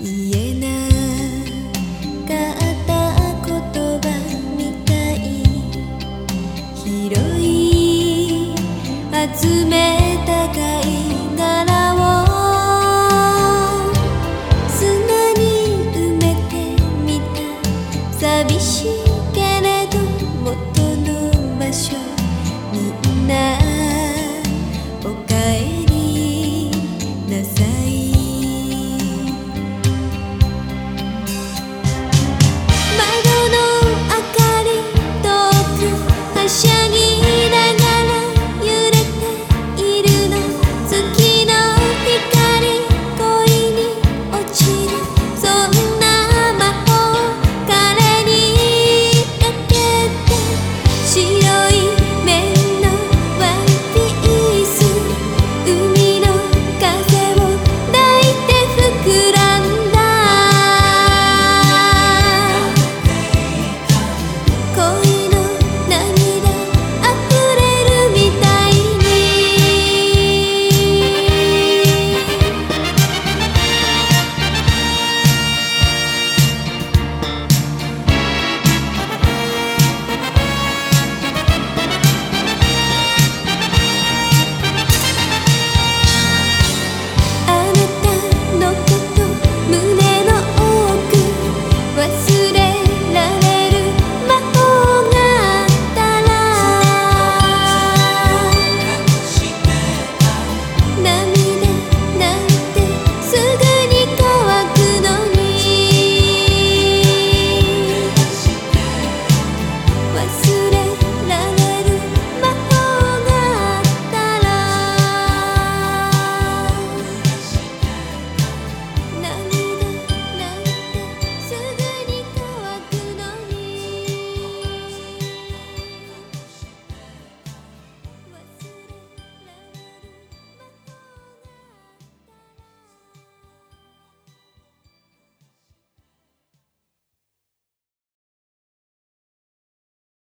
言えなかった言葉みたい広い集めた貝殻を砂に埋めてみた寂しい